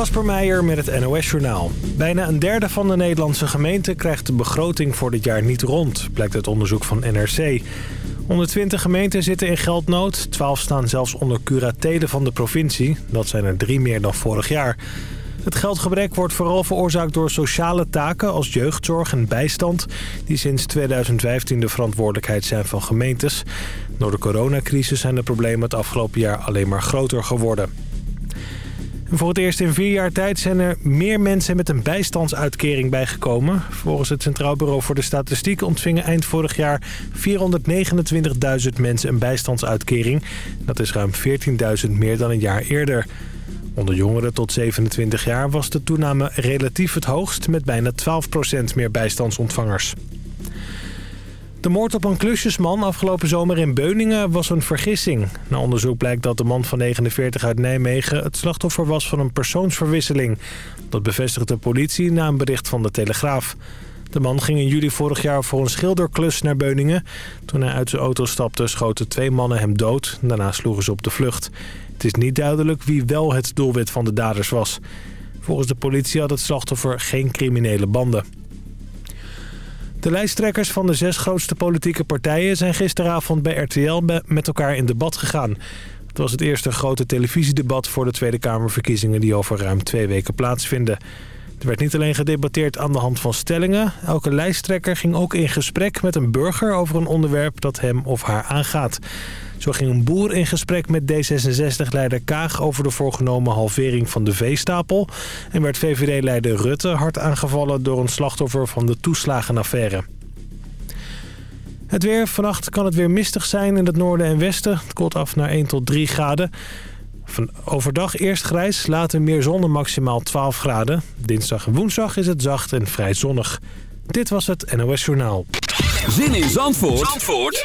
Kasper Meijer met het NOS-journaal. Bijna een derde van de Nederlandse gemeenten krijgt de begroting voor dit jaar niet rond, blijkt uit onderzoek van NRC. 120 gemeenten zitten in geldnood, 12 staan zelfs onder curatelen van de provincie. Dat zijn er drie meer dan vorig jaar. Het geldgebrek wordt vooral veroorzaakt door sociale taken als jeugdzorg en bijstand... die sinds 2015 de verantwoordelijkheid zijn van gemeentes. Door de coronacrisis zijn de problemen het afgelopen jaar alleen maar groter geworden. Voor het eerst in vier jaar tijd zijn er meer mensen met een bijstandsuitkering bijgekomen. Volgens het Centraal Bureau voor de Statistiek ontvingen eind vorig jaar 429.000 mensen een bijstandsuitkering. Dat is ruim 14.000 meer dan een jaar eerder. Onder jongeren tot 27 jaar was de toename relatief het hoogst met bijna 12% meer bijstandsontvangers. De moord op een klusjesman afgelopen zomer in Beuningen was een vergissing. Na onderzoek blijkt dat de man van 49 uit Nijmegen het slachtoffer was van een persoonsverwisseling. Dat bevestigt de politie na een bericht van de Telegraaf. De man ging in juli vorig jaar voor een schilderklus naar Beuningen. Toen hij uit zijn auto stapte schoten twee mannen hem dood. Daarna sloegen ze op de vlucht. Het is niet duidelijk wie wel het doelwit van de daders was. Volgens de politie had het slachtoffer geen criminele banden. De lijsttrekkers van de zes grootste politieke partijen zijn gisteravond bij RTL met elkaar in debat gegaan. Het was het eerste grote televisiedebat voor de Tweede Kamerverkiezingen die over ruim twee weken plaatsvinden. Er werd niet alleen gedebatteerd aan de hand van stellingen. Elke lijsttrekker ging ook in gesprek met een burger over een onderwerp dat hem of haar aangaat. Zo ging een boer in gesprek met D66-leider Kaag over de voorgenomen halvering van de veestapel. En werd VVD-leider Rutte hard aangevallen door een slachtoffer van de toeslagenaffaire. Het weer. Vannacht kan het weer mistig zijn in het noorden en westen. Het koelt af naar 1 tot 3 graden. Van overdag eerst grijs, later meer zon maximaal 12 graden. Dinsdag en woensdag is het zacht en vrij zonnig. Dit was het NOS Journaal. Zin in Zandvoort, Zandvoort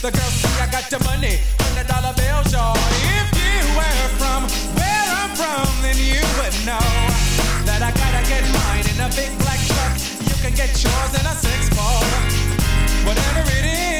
The girls see I got the money, hundred dollar bills, y'all. If you were from where I'm from, then you would know that I gotta get mine in a big black truck. You can get yours in a six ball, whatever it is.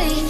me.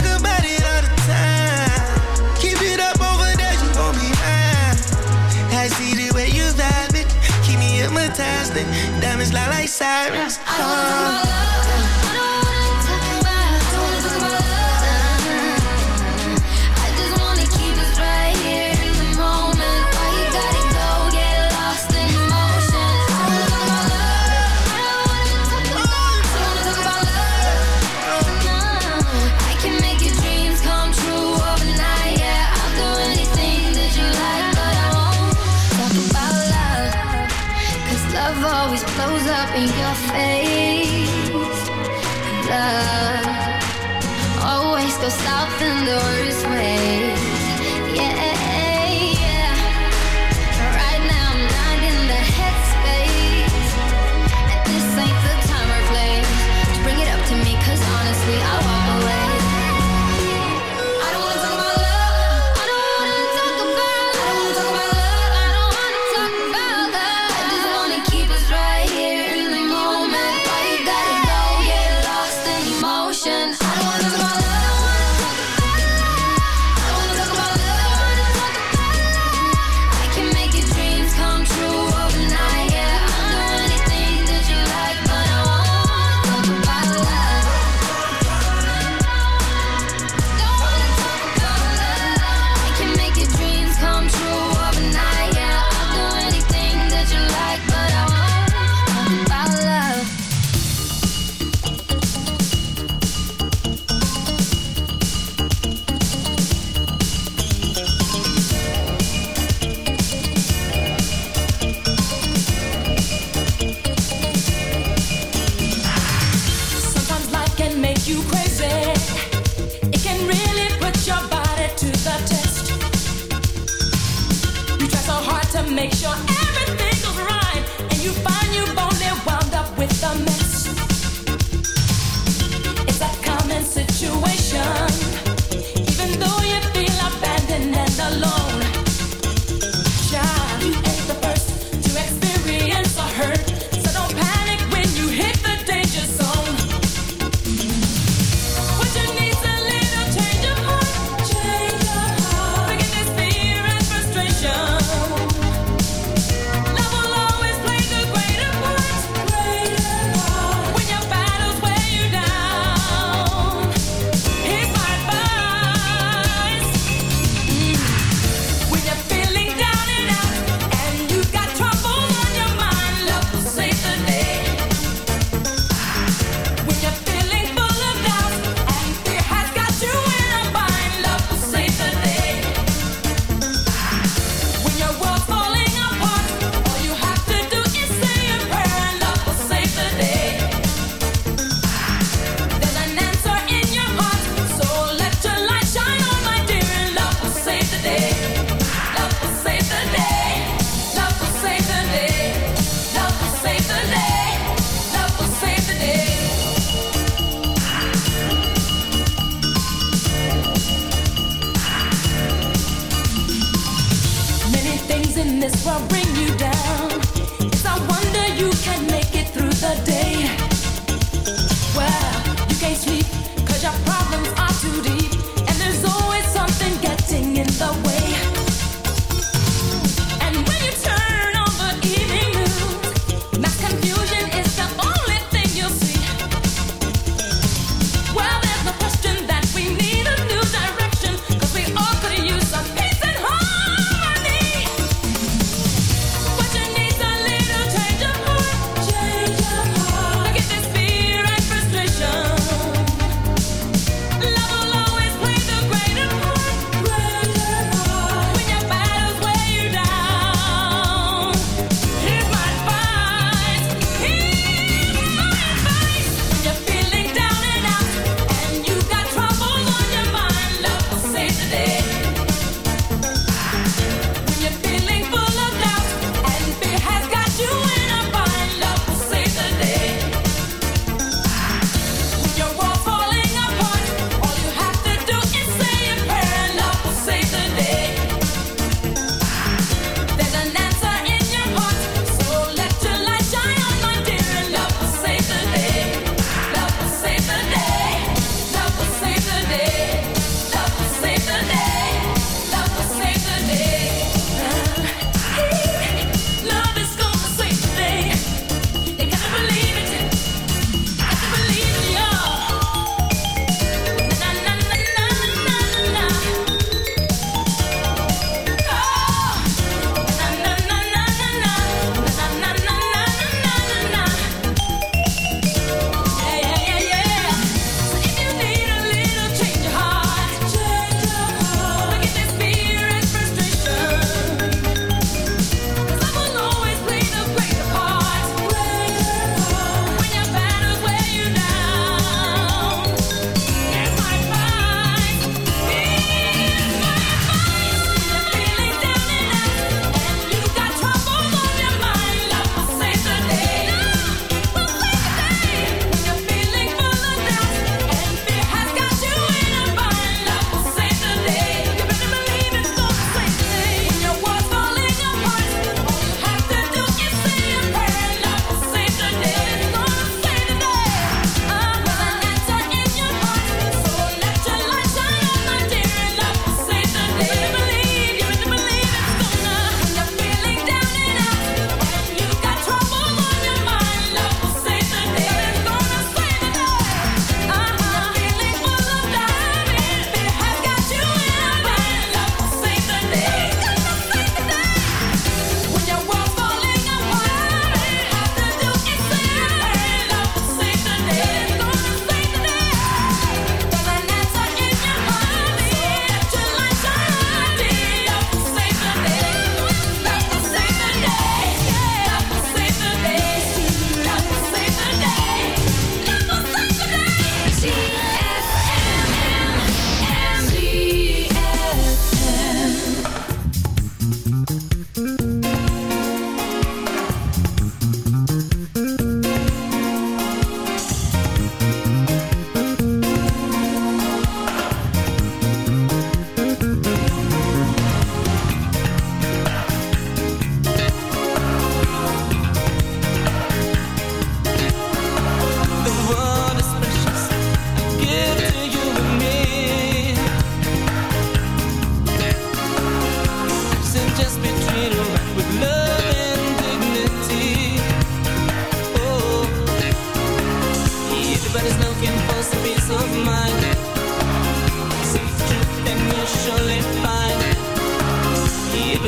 constant. Diamonds lie like sirens. Oh.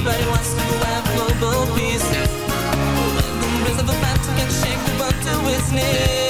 Everybody wants to have global peace. When the rhythm of a battle can shake the world to its knees.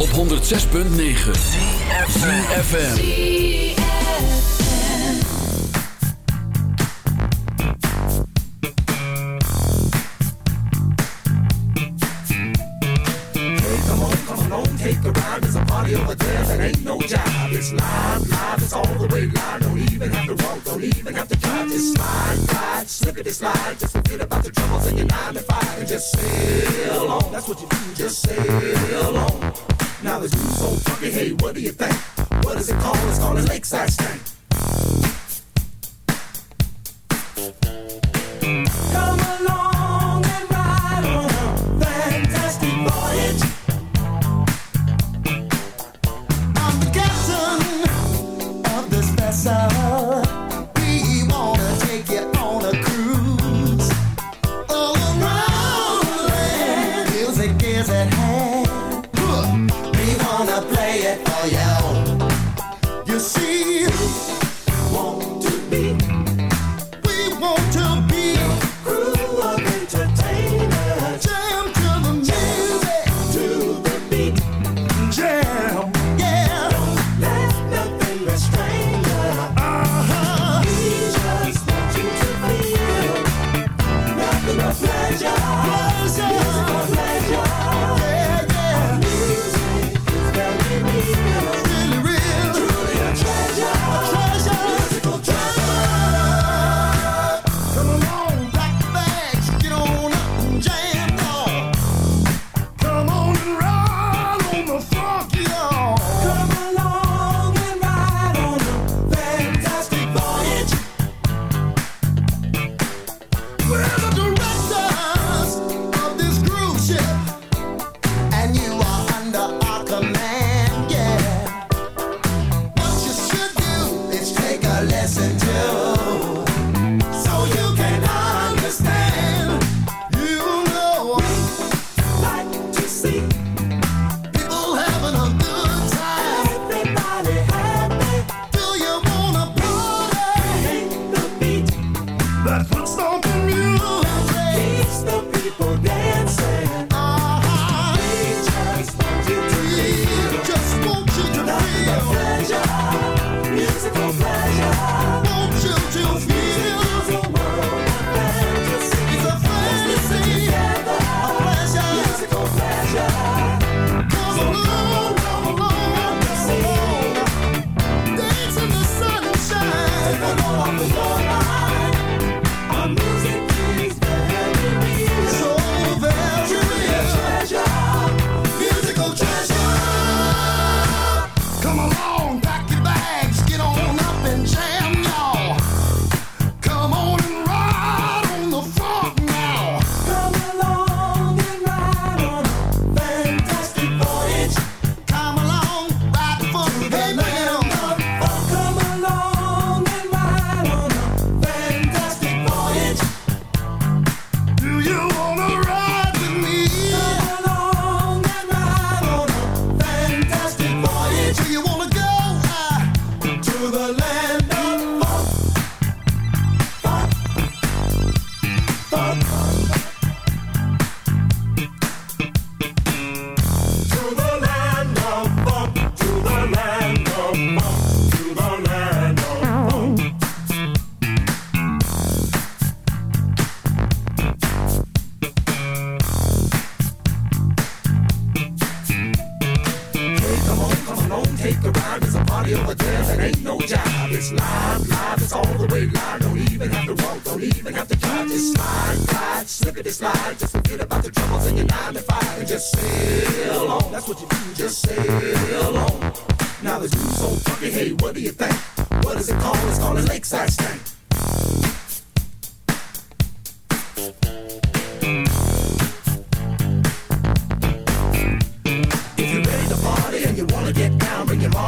Op 106.9 CFFM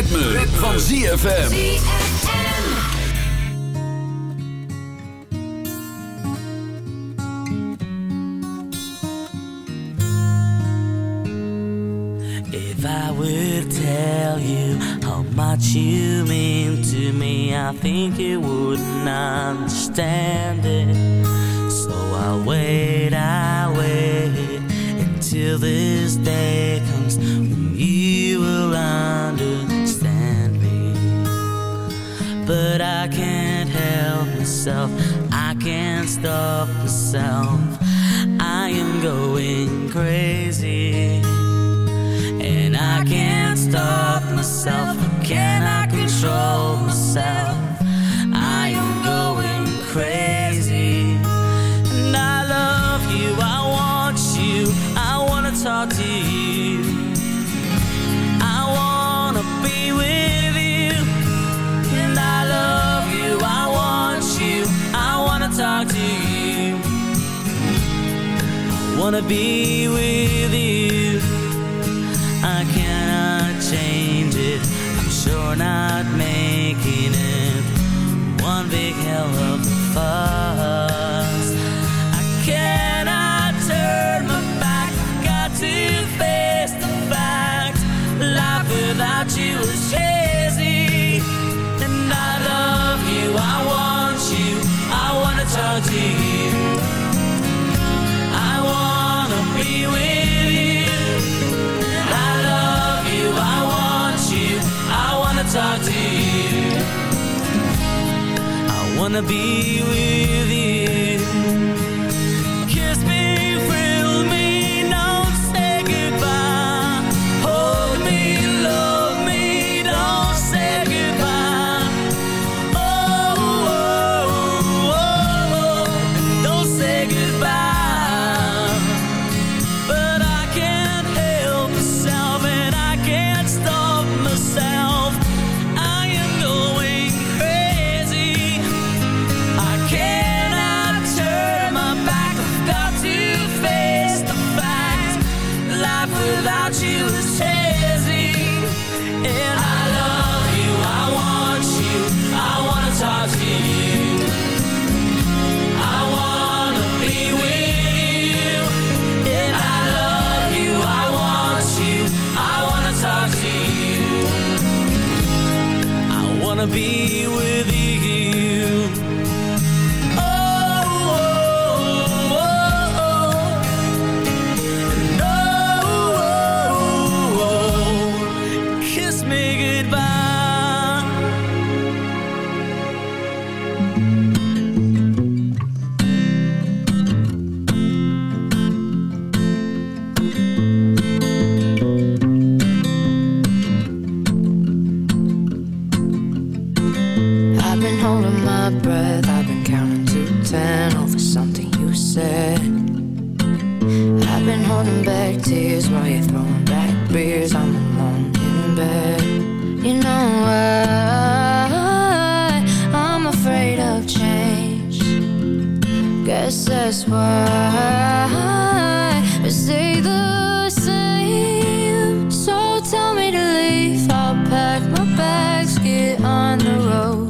ritme, ritme. van ZFM. If I would tell you how much you mean to me, I think you wouldn't understand it. So I'll wait, I'll wait until this day comes. but I can't help myself. I can't stop myself. I am going crazy, and I can't stop myself. Can I control myself? wanna be with you. I cannot change it. I'm sure not wanna be with you. wanna be Guess that's why we stay the same. So tell me to leave, I'll pack my bags, get on the road.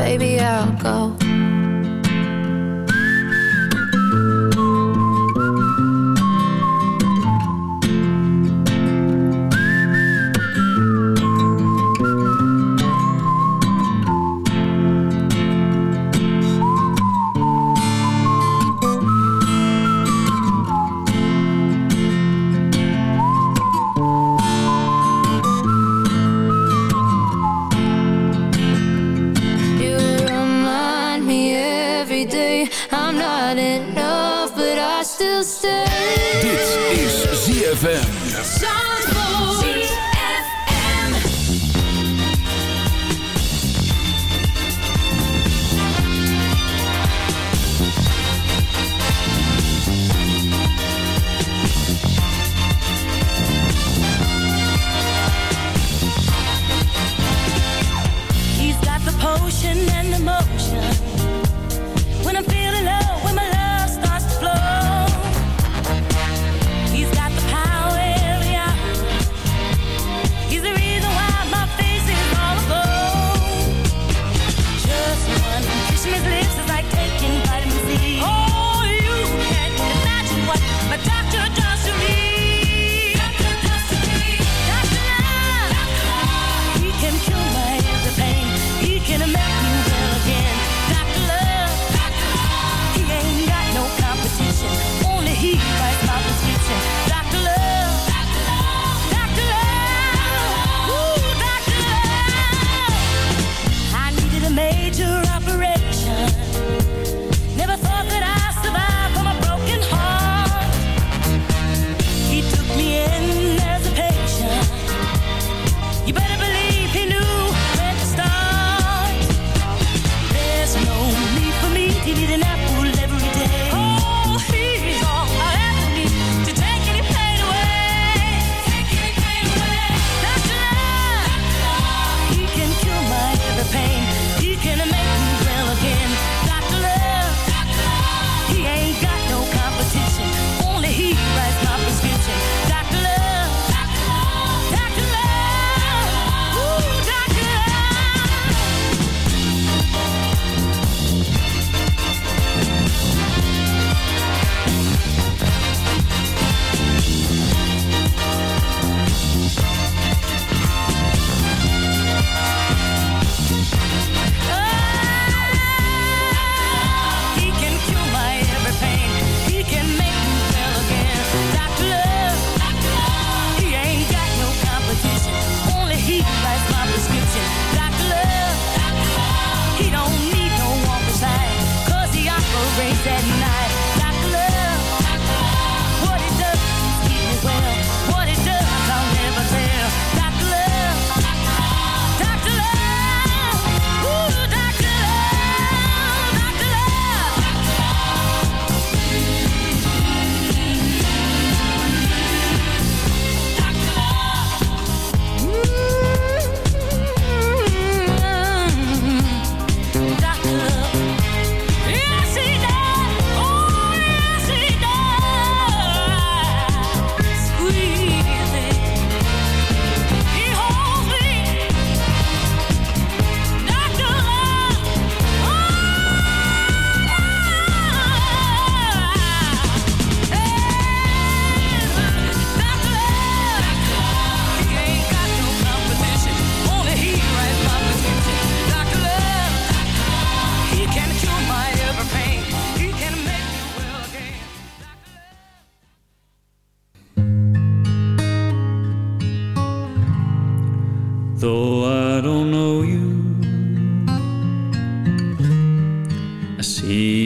Baby, I'll go. day I'm not enough, but I still stay. Dit is ZFM. Zandvoort.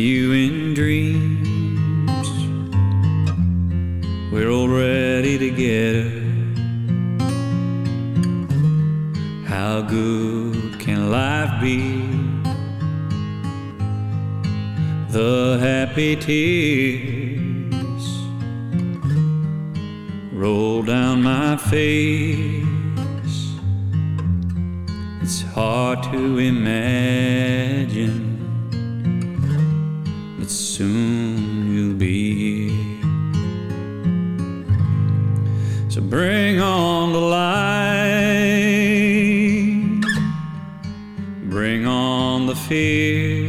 you in dreams. We're already together. How good can life be? The happy tears roll down my face. It's hard to imagine soon you'll be. So bring on the light, bring on the fear,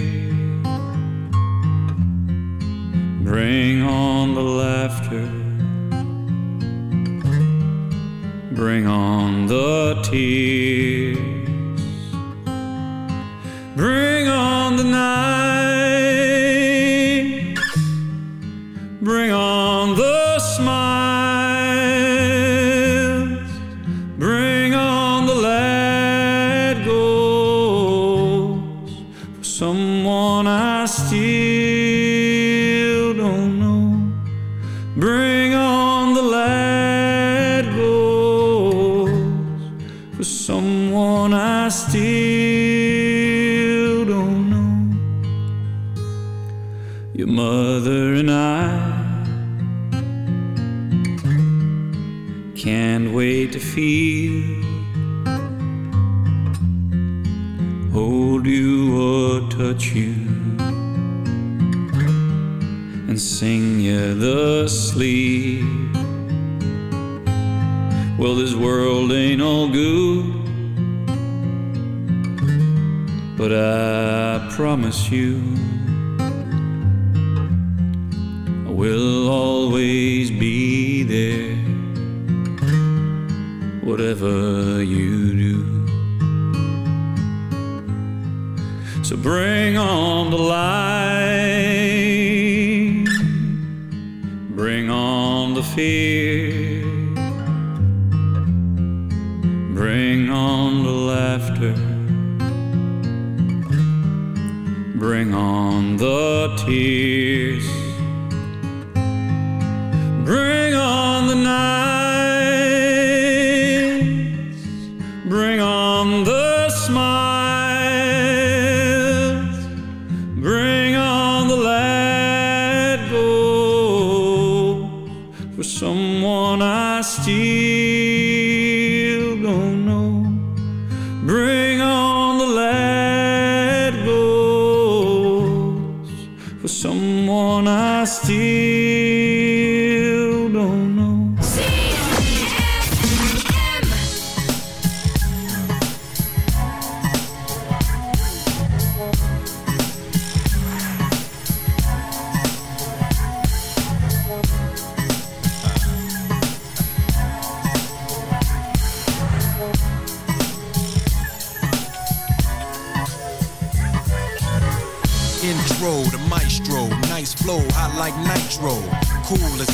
bring on the laughter, bring on the tears. The sleep. Well, this world ain't all good, but I promise you, I will always be there, whatever you do. So bring on the light, fear, bring on the laughter, bring on the tears, bring